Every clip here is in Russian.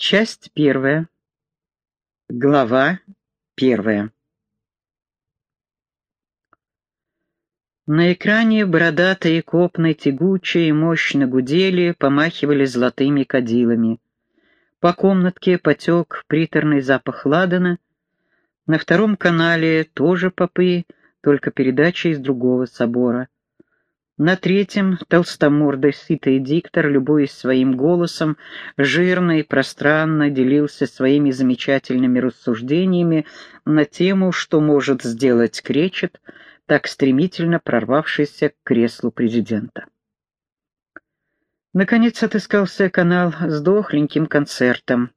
Часть первая. Глава первая. На экране бородатые копны тягучие мощно гудели, помахивали золотыми кадилами. По комнатке потек приторный запах ладана. На втором канале тоже попы, только передача из другого собора — на третьем толстомордый сытый диктор, любуясь своим голосом, жирно и пространно делился своими замечательными рассуждениями на тему, что может сделать Кречет, так стремительно прорвавшийся к креслу президента. Наконец отыскался канал с дохленьким концертом.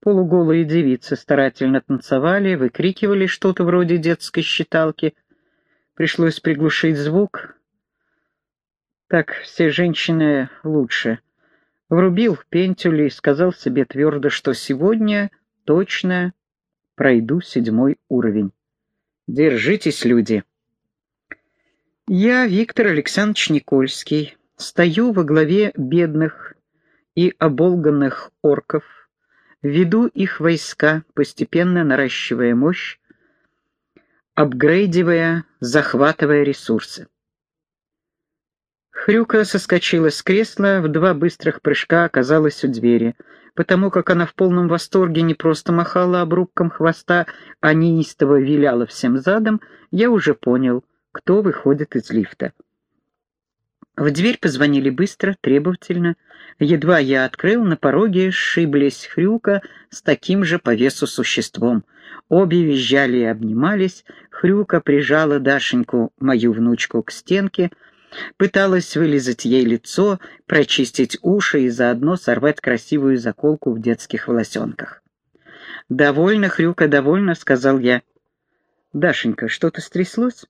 Полуголые девицы старательно танцевали, выкрикивали что-то вроде детской считалки. Пришлось приглушить звук, так все женщины лучше. Врубил пентюль и сказал себе твердо, что сегодня точно пройду седьмой уровень. Держитесь, люди. Я, Виктор Александрович Никольский, стою во главе бедных и оболганных орков, веду их войска, постепенно наращивая мощь, апгрейдивая, захватывая ресурсы. Хрюка соскочила с кресла, в два быстрых прыжка оказалась у двери. Потому как она в полном восторге не просто махала обрубком хвоста, а неистово виляла всем задом, я уже понял, кто выходит из лифта. В дверь позвонили быстро, требовательно. Едва я открыл, на пороге сшиблись Хрюка с таким же по весу существом. Обе визжали и обнимались. Хрюка прижала Дашеньку, мою внучку, к стенке — Пыталась вылизать ей лицо, прочистить уши и заодно сорвать красивую заколку в детских волосенках. «Довольно, Хрюка, довольно», — сказал я. «Дашенька, что-то стряслось?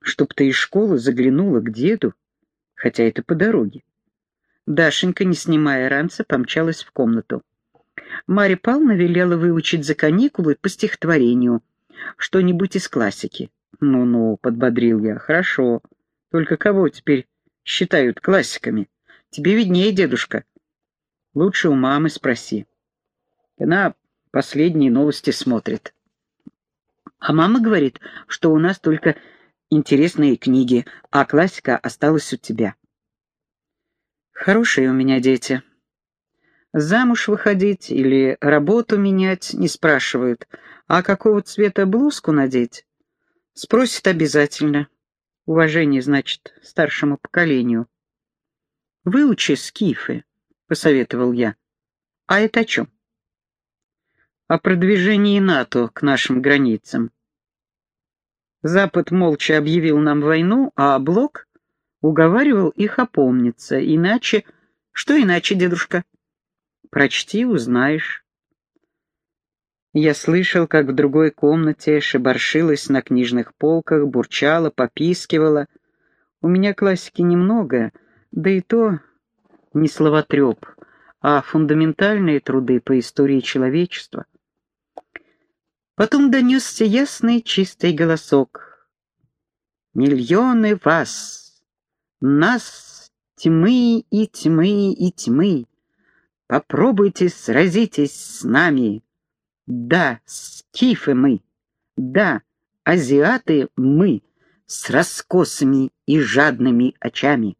Чтоб ты из школы заглянула к деду, хотя это по дороге». Дашенька, не снимая ранца, помчалась в комнату. Марья Павловна велела выучить за каникулы по стихотворению, что-нибудь из классики. «Ну-ну», — подбодрил я, — «хорошо». Только кого теперь считают классиками? Тебе виднее, дедушка. Лучше у мамы спроси. Она последние новости смотрит. А мама говорит, что у нас только интересные книги, а классика осталась у тебя. Хорошие у меня дети. Замуж выходить или работу менять не спрашивают, а какого цвета блузку надеть? Спросят обязательно. Уважение, значит, старшему поколению. «Выучи скифы», — посоветовал я. «А это о чем?» «О продвижении НАТО к нашим границам». Запад молча объявил нам войну, а Блок уговаривал их опомниться. Иначе... Что иначе, дедушка? Прочти, узнаешь. Я слышал, как в другой комнате шебаршилась на книжных полках, бурчала, попискивала. У меня классики немного, да и то не словотреп, а фундаментальные труды по истории человечества. Потом донесся ясный чистый голосок. «Миллионы вас, нас тьмы и тьмы и тьмы, попробуйте сразитесь с нами». Да, скифы мы. Да, азиаты мы, с раскосыми и жадными очами.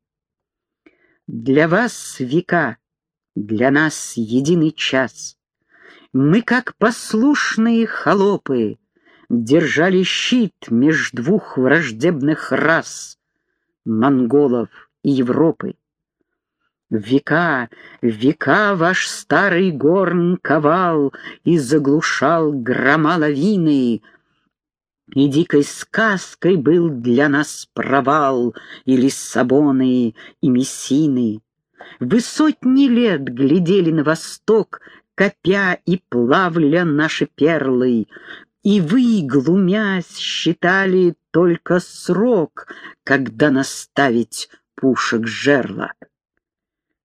Для вас века, для нас единый час. Мы, как послушные холопы, держали щит меж двух враждебных рас — монголов и Европы. Века, века ваш старый горн ковал И заглушал грома лавины, И дикой сказкой был для нас провал И Лиссабоны, и Мессины. Вы сотни лет глядели на восток, Копя и плавля наши перлы, И вы, глумясь, считали только срок, Когда наставить пушек жерла.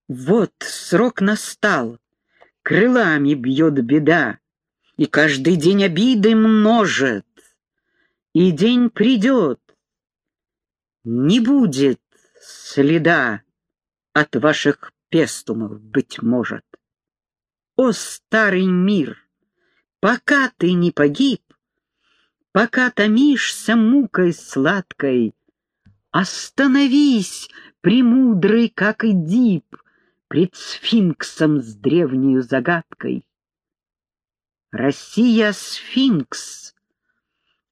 Вот срок настал, крылами бьет беда, И каждый день обиды множит. И день придет, не будет следа От ваших пестумов, быть может. о старый мир, пока ты не погиб, пока томишься мукой сладкой, остановись, премудрый, как и дип, пред сфинксом с древнею загадкой. Россия — сфинкс,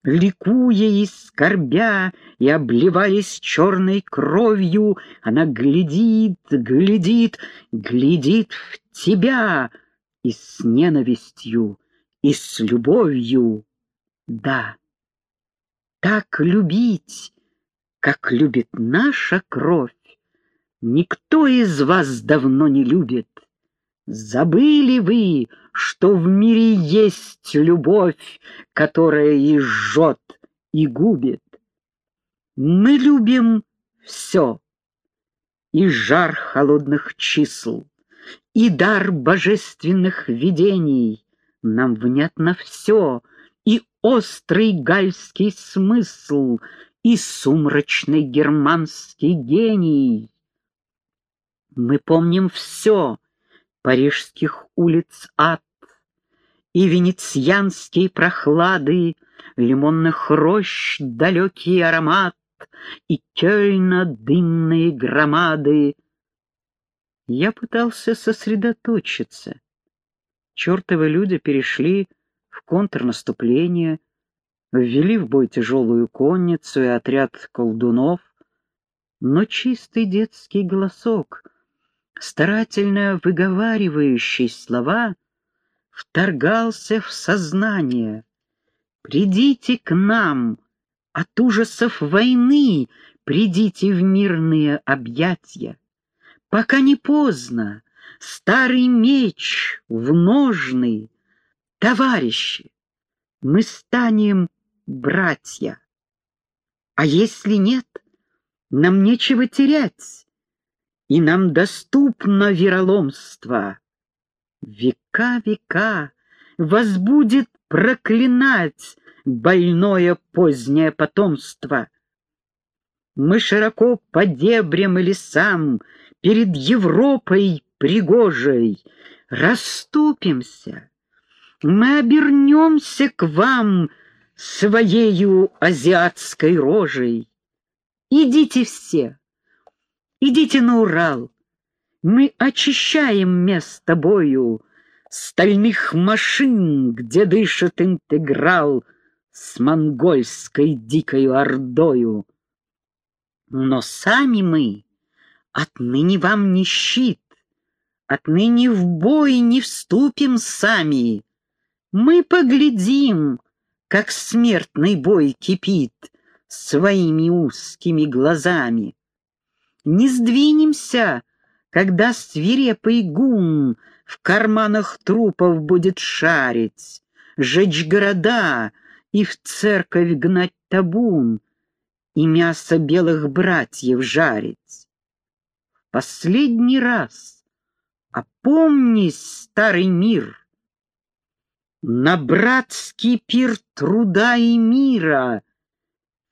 Ликуя и скорбя, и обливаясь черной кровью, она глядит, глядит, глядит в тебя и с ненавистью, и с любовью. Да, так любить, как любит наша кровь, никто из вас давно не любит. Забыли вы, что в мире есть любовь, которая и жжет, и губит? Мы любим все, и жар холодных чисел, и дар божественных видений. Нам внятно все, и острый гальский смысл, и сумрачный германский гений. Мы помним все, парижских улиц ад, И венецианские прохлады, Лимонных рощ далекий аромат, И Кёльна дымные громады. Я пытался сосредоточиться. Чертовы люди перешли в контрнаступление, ввели в бой тяжелую конницу и отряд колдунов, но чистый детский голосок — старательно выговаривающий слова, вторгался в сознание. «Придите к нам! От ужасов войны придите в мирные объятия! Пока не поздно! Старый меч в ножны! Товарищи! Мы станем братья! А если нет, нам нечего терять!» И нам доступно вероломство. Века века вас будет проклинать больное позднее потомство. Мы широко по дебрям и лесам перед Европой пригожей расступимся. Мы обернемся к вам своею азиатской рожей. Идите все, Идите на Урал. Мы очищаем место бою Стальных машин, где дышит интеграл С монгольской дикою ордою. Но сами мы отныне вам не щит, Отныне в бой не вступим сами. Мы поглядим, как смертный бой кипит Своими узкими глазами не сдвинемся, когда свирепый гун в карманах трупов будет шарить, жечь города и в церковь гнать табун и мясо белых братьев жарить. Последний раз опомнись, старый мир, на братский пир труда и мира,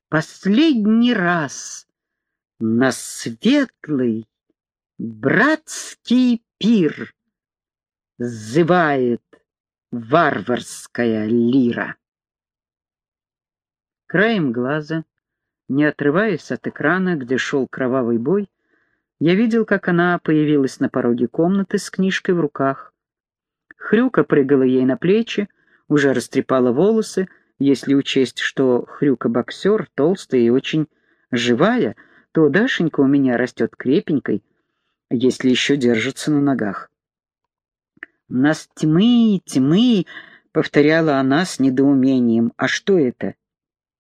последний раз на светлый братский пир Зывает варварская лира. Краем глаза, не отрываясь от экрана, где шел кровавый бой, я видел, как она появилась на пороге комнаты с книжкой в руках. Хрюка прыгала ей на плечи, уже растрепала волосы, если учесть, что Хрюка боксер, толстая и очень живая, то Дашенька у меня растет крепенькой, если еще держится на ногах. «Нас тьмы, тьмы!» — повторяла она с недоумением. «А что это?»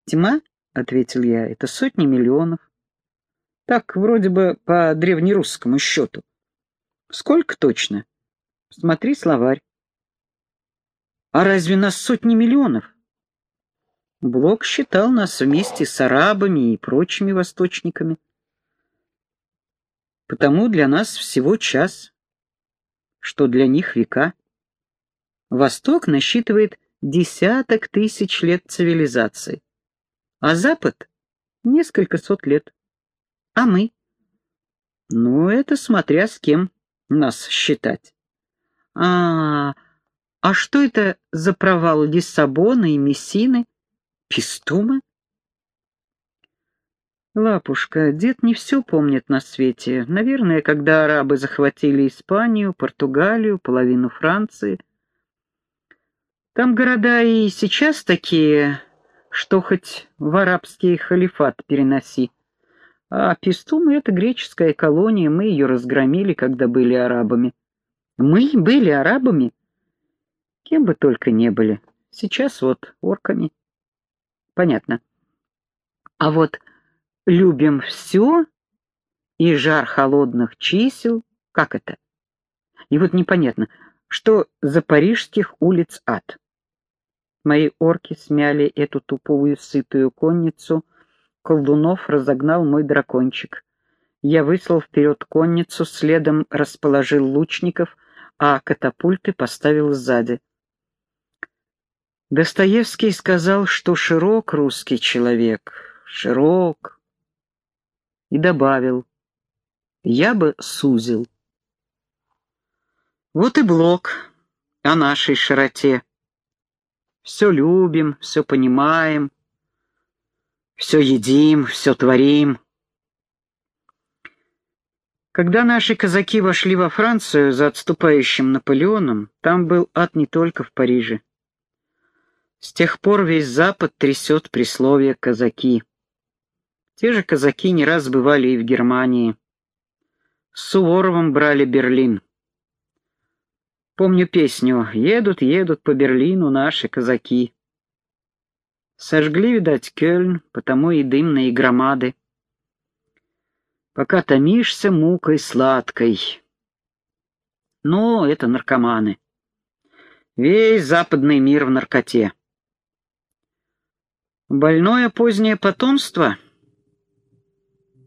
«Тьма?» — ответил я. «Это сотни миллионов». Так, вроде бы по древнерусскому счету. Сколько точно? Смотри словарь. А разве нас сотни миллионов? Блок считал нас вместе с арабами и прочими восточниками. Потому для нас всего час, что для них века. Восток насчитывает десяток тысяч лет цивилизации, а Запад — несколько сот лет. А мы? Ну, это смотря с кем нас считать. А, а что это за провал Лиссабона и Мессины? Пистумы? Лапушка, дед не все помнит на свете. Наверное, когда арабы захватили Испанию, Португалию, половину Франции. Там города и сейчас такие, что хоть в арабский халифат переноси. А Пистумы — это греческая колония, мы ее разгромили, когда были арабами. Мы были арабами? Кем бы только не были. Сейчас вот орками. Понятно. А вот любим все и жар холодных чисел, как это? И вот непонятно, что за парижских улиц ад. Мои орки смяли эту тупую сытую конницу, колдунов разогнал мой дракончик. Я выслал вперед конницу, следом расположил лучников, а катапульты поставил сзади. Достоевский сказал, что широк русский человек, широк, и добавил, «Я бы сузил». Вот и блок о нашей широте. Все любим, все понимаем, все едим, все творим. Когда наши казаки вошли во Францию за отступающим Наполеоном, там был ад не только в Париже. С тех пор весь Запад трясет присловие «казаки». Те же казаки не раз бывали и в Германии. С Суворовым брали Берлин. Помню песню «Едут, едут по Берлину наши казаки». Сожгли, видать, Кёльн, потому и дымные громады. Пока томишься мукой сладкой. Но это наркоманы. Весь западный мир в наркоте. Больное позднее потомство —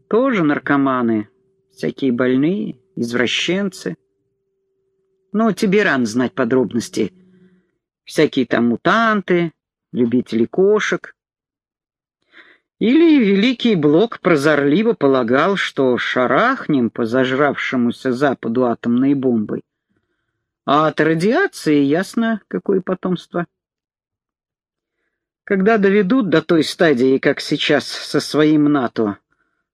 тоже наркоманы, всякие больные, извращенцы. Но тебе рано знать подробности. Всякие там мутанты, любители кошек. Или Великий Блок прозорливо полагал, что шарахнем по зажравшемуся Западу атомной бомбой. А от радиации ясно, какое потомство. Когда доведут до той стадии, как сейчас со своим НАТО,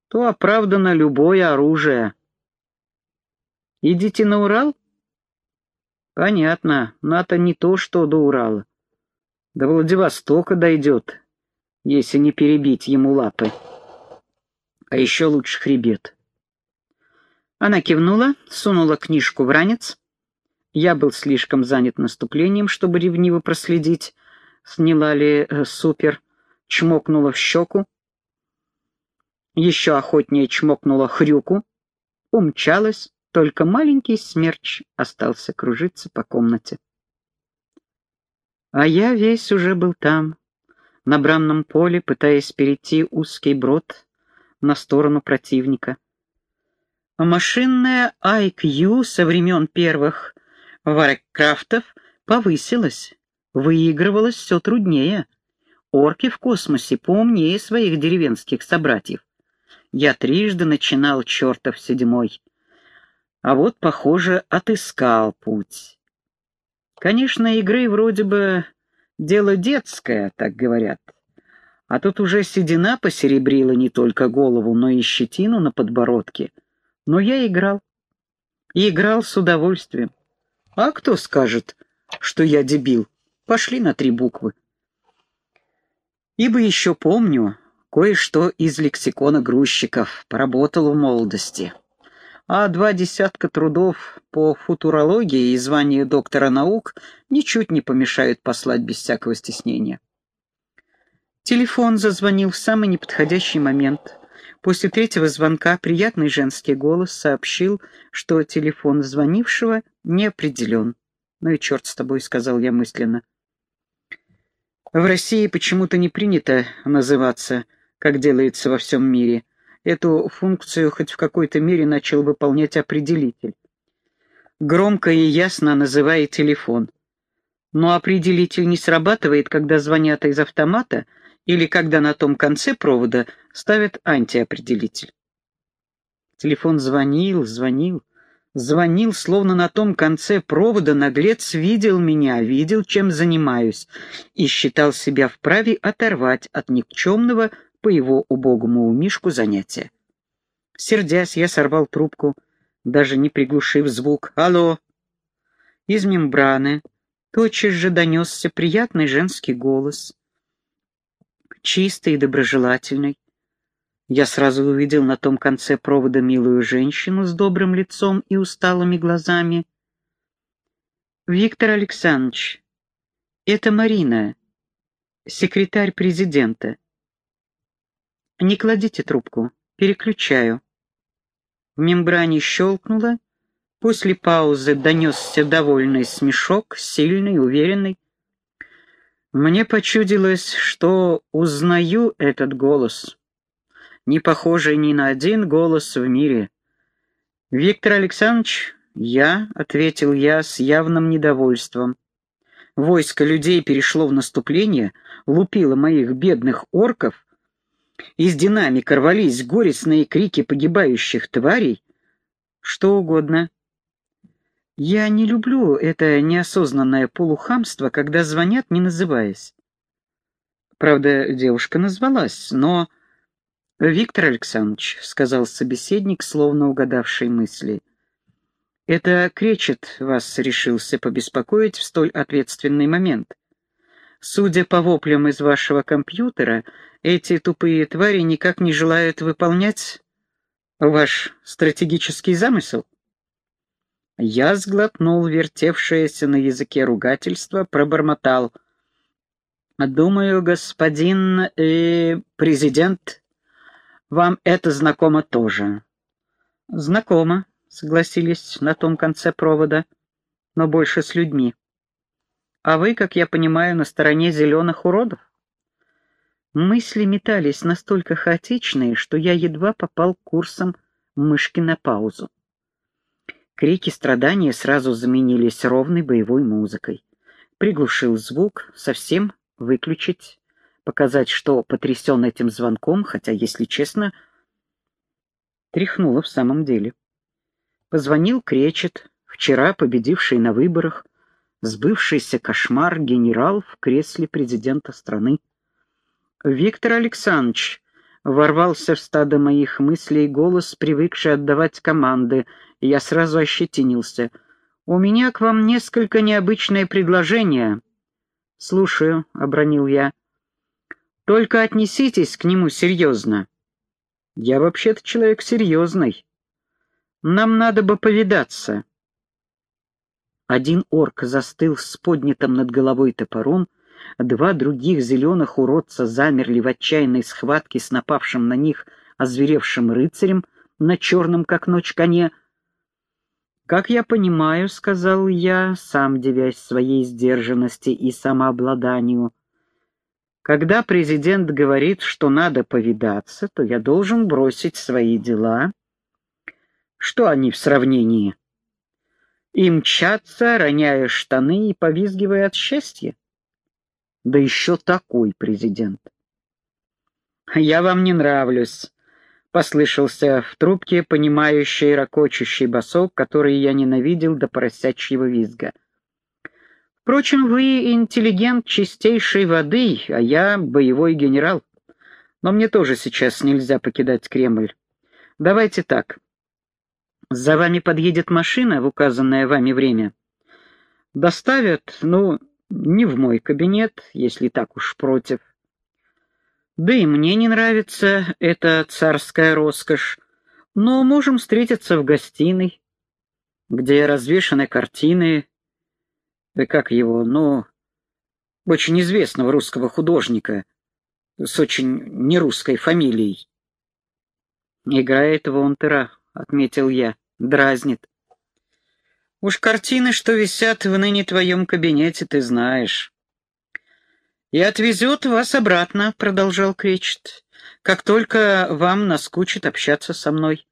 то оправдано любое оружие. Идите на Урал? Понятно, НАТО не то, что до Урала. До Владивостока дойдет, если не перебить ему лапы. А еще лучше хребет. Она кивнула, сунула книжку в ранец. Я был слишком занят наступлением, чтобы ревниво проследить, сняла ли э, супер, чмокнула в щеку, еще охотнее чмокнула хрюку, умчалась, только маленький смерч остался кружиться по комнате. А я весь уже был там, на бранном поле, пытаясь перейти узкий брод на сторону противника. А машинный IQ со времен первых варкрафтов повысилась, выигрывалась все труднее. Орки в космосе поумнее своих деревенских собратьев. Я трижды начинал чертов седьмой. А вот, похоже, отыскал путь. Конечно, игры вроде бы дело детское, так говорят. А тут уже седина посеребрила не только голову, но и щетину на подбородке. Но я играл. И играл с удовольствием. А кто скажет, что я дебил? Пошли на три буквы. Ибо еще помню, Кое-что из лексикона грузчиков поработал в молодости. А два десятка трудов по футурологии и звание доктора наук ничуть не помешают послать без всякого стеснения. Телефон зазвонил в самый неподходящий момент. После третьего звонка приятный женский голос сообщил, что телефон звонившего не определен. «Ну и черт с тобой», — сказал я мысленно. В России почему-то не принято называться как делается во всем мире. Эту функцию хоть в какой-то мере начал выполнять определитель. Громко и ясно называя телефон. Но определитель не срабатывает, когда звонят из автомата или когда на том конце провода ставят антиопределитель. Телефон звонил, звонил, Звонил, словно на том конце провода, наглец видел меня, видел, чем занимаюсь, и считал себя вправе оторвать от никчемного по его убогому умишку занятия. Сердясь, я сорвал трубку, даже не приглушив звук. «Алло!» Из мембраны тотчас же донесся приятный женский голос, чистый и доброжелательный. Я сразу увидел на том конце провода милую женщину с добрым лицом и усталыми глазами. «Виктор Александрович, это Марина, секретарь президента. Не кладите трубку, переключаю». В мембране щелкнуло, после паузы донесся довольный смешок, сильный, уверенный. Мне почудилось, что узнаю этот голос не похожий ни на один голос в мире. «Виктор Александрович, я», — ответил я с явным недовольством. Войско людей перешло в наступление, лупило моих бедных орков, из динамика рвались горестные крики погибающих тварей, что угодно. Я не люблю это неосознанное полухамство, когда звонят, не называясь. Правда, девушка назвалась, но «Виктор Александрович», — сказал собеседник, словно угадавший мысли, — «это Кречет вас решился побеспокоить в столь ответственный момент. Судя по воплям из вашего компьютера, эти тупые твари никак не желают выполнять ваш стратегический замысел». Я сглотнул вертевшееся на языке ругательство, пробормотал. «Думаю, господин э, президент вам это знакомо тоже?» «Знакомо», — согласились на том конце провода, «но больше с людьми. А вы, как я понимаю, на стороне зеленых уродов?» Мысли метались настолько хаотичные, что я едва попал курсом мышки на паузу. Крики страдания сразу заменились ровной боевой музыкой. Приглушил звук, совсем выключить показать, что потрясен этим звонком, хотя, если честно, тряхнуло в самом деле. Позвонил Кречет, вчера победивший на выборах, сбывшийся кошмар генерал в кресле президента страны. Виктор Александрович ворвался в стадо моих мыслей голос, привыкший отдавать команды, и я сразу ощетинился. «У меня к вам несколько необычное предложение». «Слушаю», — обронил я. Только отнеситесь к нему серьезно. Я вообще-то человек серьезный. Нам надо бы повидаться. Один орк застыл с поднятым над головой топором, два других зеленых уродца замерли в отчаянной схватке с напавшим на них озверевшим рыцарем на черном, как ночь, коне. «Как я понимаю, — сказал я, сам девясь своей сдержанности и самообладанию, — когда президент говорит, что надо повидаться, то я должен бросить свои дела. Что они в сравнении? И мчаться, роняя штаны и повизгивая от счастья? Да еще такой президент. «Я вам не нравлюсь», — послышался в трубке понимающий ракочущий босок, который я ненавидел до поросячьего визга. Впрочем, вы интеллигент чистейшей воды, а я боевой генерал. Но мне тоже сейчас нельзя покидать Кремль. Давайте так. За вами подъедет машина в указанное вами время. Доставят, ну, не в мой кабинет, если так уж против. Да и мне не нравится эта царская роскошь, но можем встретиться в гостиной, где развешаны картины, да как его, ну, очень известного русского художника с очень нерусской фамилией. «Играет Вонтера», — отметил я, — дразнит. «Уж картины, что висят в ныне твоем кабинете, ты знаешь». «И отвезет вас обратно», — продолжал Кречет, — «как только вам наскучит общаться со мной.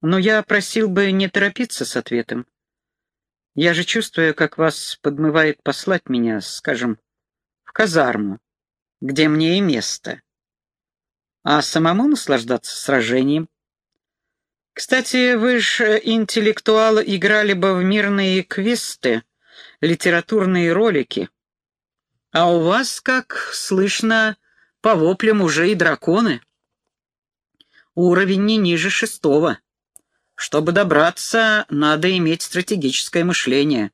Но я просил бы не торопиться с ответом. Я же чувствую, как вас подмывает послать меня, скажем, в казарму, где мне и место. А самому наслаждаться сражением. Кстати, вы же, интеллектуалы, играли бы в мирные квесты, литературные ролики. А у вас, как слышно, по воплям уже и драконы. Уровень не ниже шестого. Чтобы добраться, надо иметь стратегическое мышление.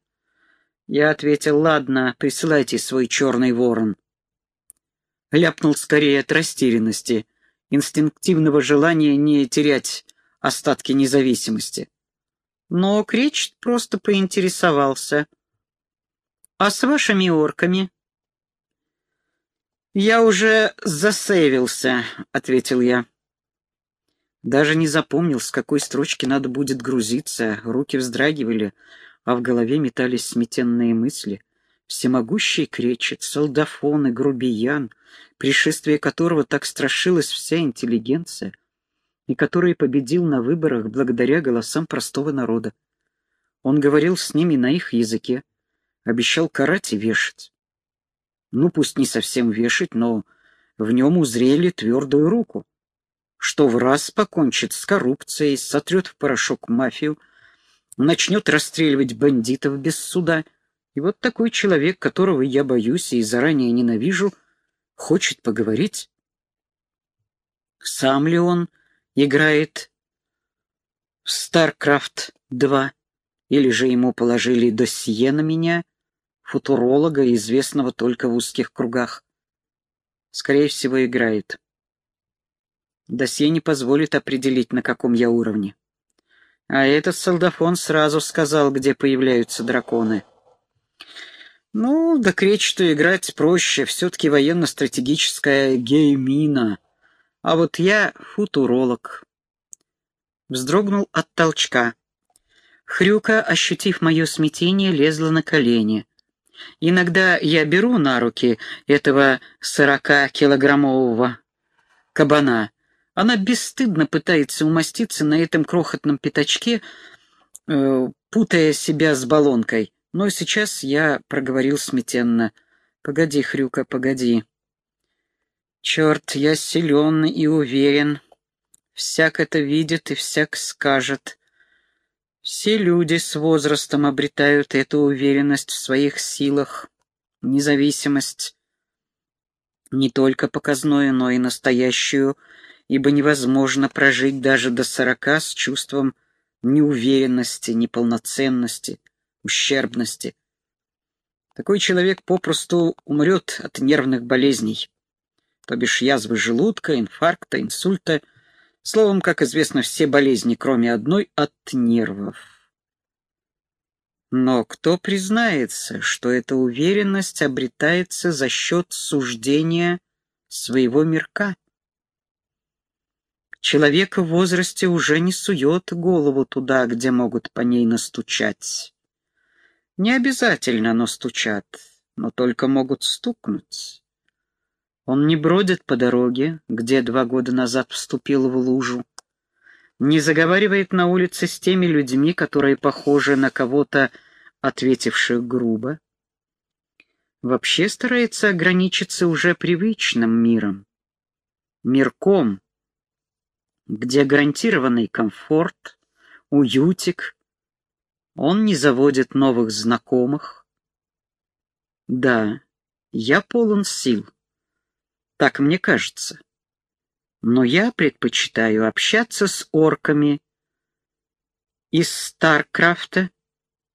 Я ответил, ладно, присылайте свой черный ворон. Ляпнул скорее от растерянности, инстинктивного желания не терять остатки независимости. Но Кречет просто поинтересовался. «А с вашими орками?» «Я уже засейвился», — ответил я. Даже не запомнил, с какой строчки надо будет грузиться, руки вздрагивали, а в голове метались сметенные мысли. Всемогущий кречет, солдафон и грубиян, пришествие которого так страшилась вся интеллигенция, и который победил на выборах благодаря голосам простого народа. Он говорил с ними на их языке, обещал карать и вешать. Ну, пусть не совсем вешать, но в нем узрели твердую руку, что в раз покончит с коррупцией, сотрет в порошок мафию, начнет расстреливать бандитов без суда. И вот такой человек, которого я боюсь и заранее ненавижу, хочет поговорить. Сам ли он играет в StarCraft 2, или же ему положили досье на меня, футуролога, известного только в узких кругах. Скорее всего, играет. Досье не позволит определить, на каком я уровне. А этот солдафон сразу сказал, где появляются драконы. Ну, да к речи-то играть проще, все-таки военно-стратегическая геймина — а вот я футуролог. Вздрогнул от толчка. Хрюка, ощутив мое смятение, лезла на колени. Иногда я беру на руки этого сорока-килограммового кабана. Она бесстыдно пытается умоститься на этом крохотном пятачке, э, путая себя с баллонкой. Но сейчас я проговорил смятенно. «Погоди, Хрюка, погоди. Черт, я силен и уверен. Всяк это видит и всяк скажет. Все люди с возрастом обретают эту уверенность в своих силах, независимость, не только показную, но и настоящую, ибо невозможно прожить даже до сорока с чувством неуверенности, неполноценности, ущербности. Такой человек попросту умрет от нервных болезней то бишь язвы желудка, инфаркта, инсульта, словом, как известно, все болезни, кроме одной, от нервов. Но кто признается, что эта уверенность обретается за счет суждения своего мирка? Человек в возрасте уже не сует голову туда, где могут по ней настучать. Не обязательно настучат, но только могут стукнуть. Он не бродит по дороге, где два года назад вступил в лужу, не заговаривает на улице с теми людьми, которые похожи на кого-то, ответивших грубо. Вообще старается ограничиться уже привычным миром, мирком, где гарантированный комфорт, уютик, он не заводит новых знакомых. Да, я полон сил. Так мне кажется. Но я предпочитаю общаться с орками из Старкрафта,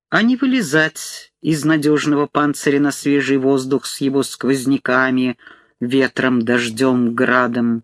а не вылезать из надежного панциря на свежий воздух с его сквозняками, ветром, дождем, градом.